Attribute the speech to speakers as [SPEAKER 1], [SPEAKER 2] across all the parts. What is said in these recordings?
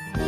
[SPEAKER 1] Bye.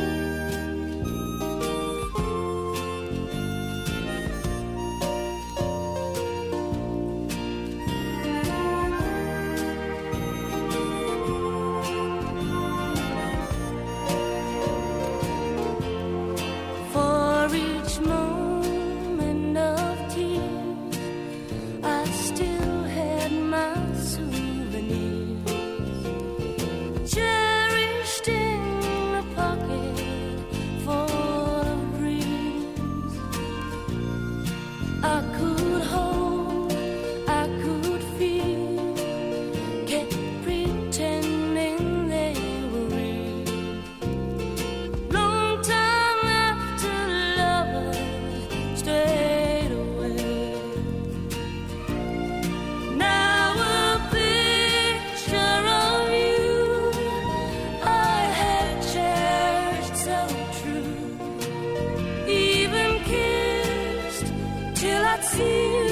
[SPEAKER 1] not see you.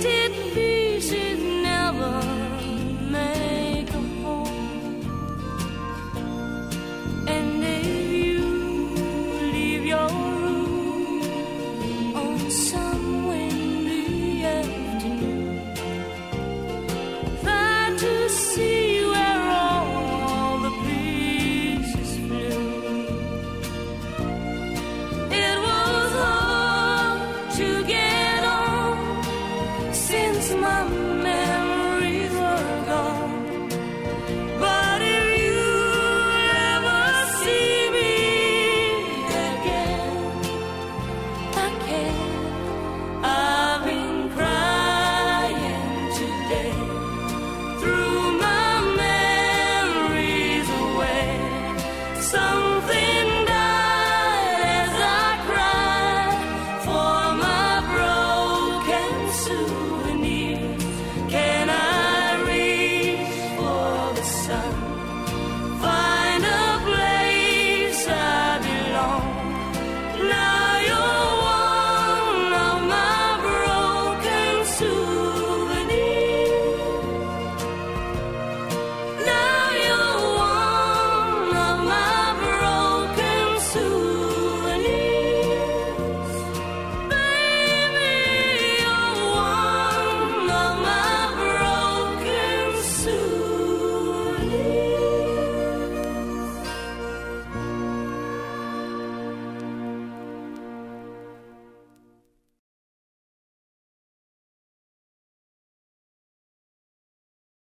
[SPEAKER 1] still